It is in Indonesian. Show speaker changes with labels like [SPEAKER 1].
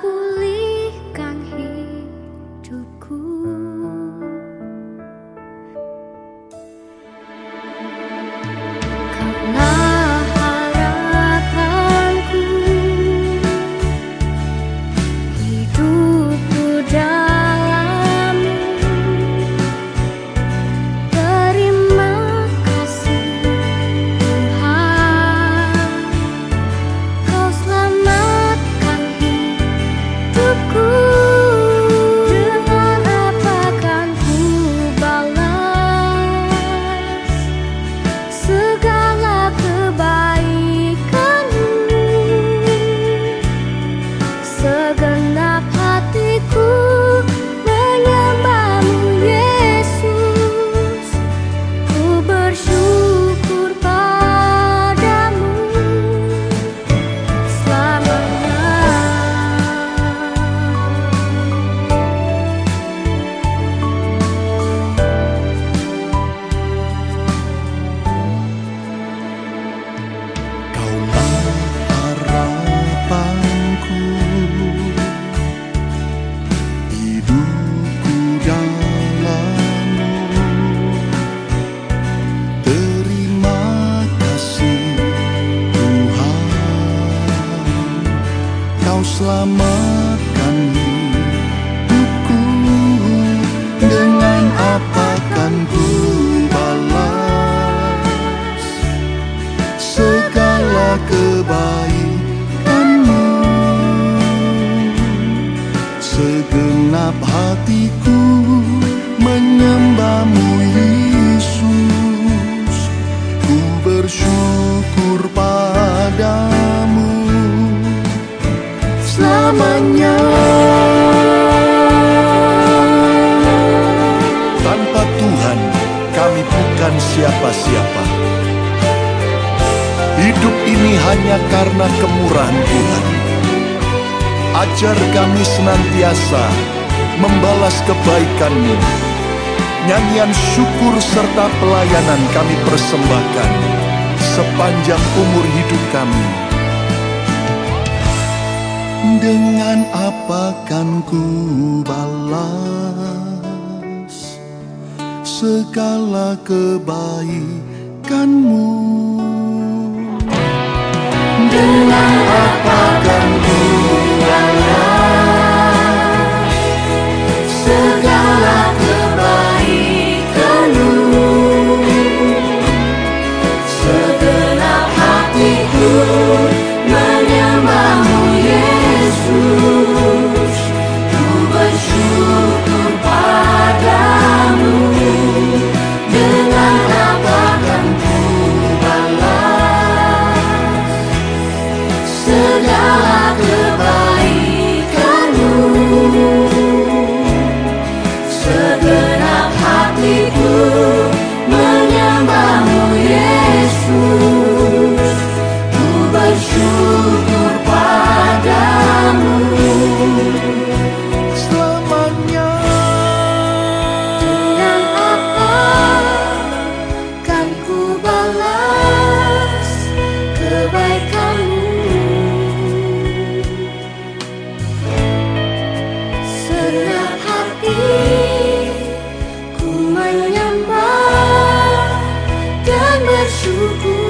[SPEAKER 1] 不离 siapa-siapa Hidup ini hanya karena kemurahan Tuhan Ajar kami senantiasa membalas kebaikan-Mu. Nyanyian syukur serta pelayanan kami persembahkan sepanjang umur hidup kami. Dengan apa kan ku balas segala kebaikanmu. Dengan apa kan segala Thank you.